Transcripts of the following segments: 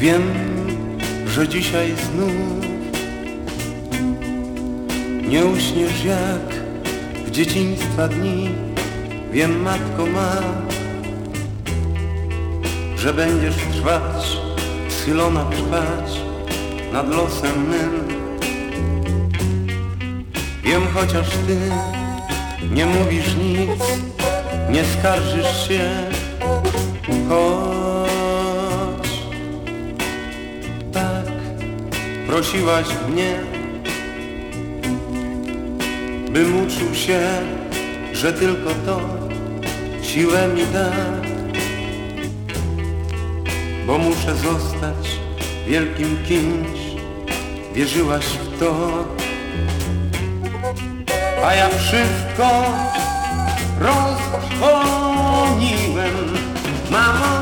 Wiem, że dzisiaj znów nie uśniesz jak w dzieciństwa dni. Wiem, matko ma, że będziesz trwać, schylona trwać nad losem mym. Wiem, chociaż ty nie mówisz nic, nie skarżysz się, choć prosiłaś mnie, bym uczył się, że tylko to siłę mi da, bo muszę zostać wielkim kimś, wierzyłaś w to, a ja wszystko rozdzwoniłem. Mamo,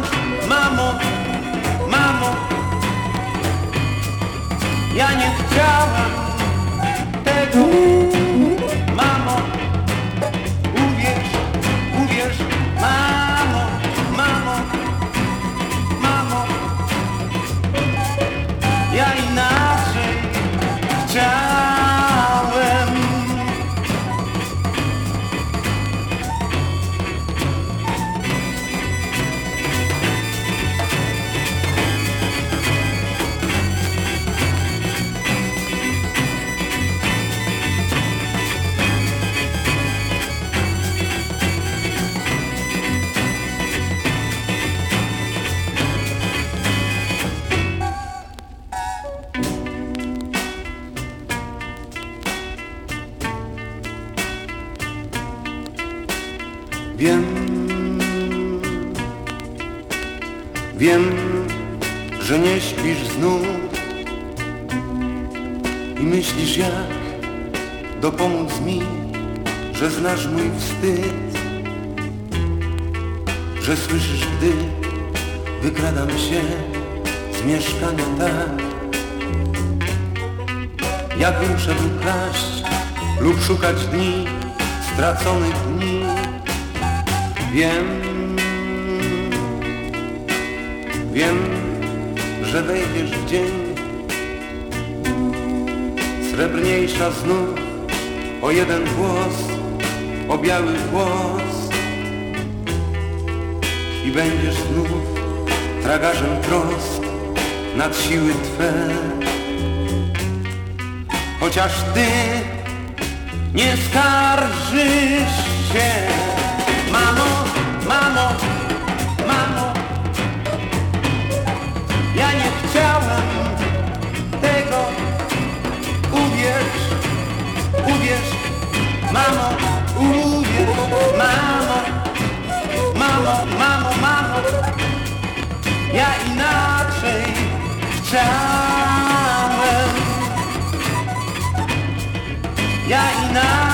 ja nie chciałam tego. Wiem, wiem, że nie śpisz znów i myślisz jak dopomóc mi, że znasz mój wstyd, że słyszysz, gdy wykradam się z mieszkania tak, jakbym szedł kraść lub szukać dni, straconych dni. Wiem, wiem, że wejdziesz w dzień. Srebrniejsza znów o jeden głos, o biały głos. I będziesz znów tragarzem trosk nad siły Twe. Chociaż Ty nie skarżysz się Mamo, mamo, mamo. Ja nie chciałem tego. Uwierz, uwierz. Mamo, uwierz. Mamo, mamo, mamo, mamo. Ja inaczej chciałem. Ja inaczej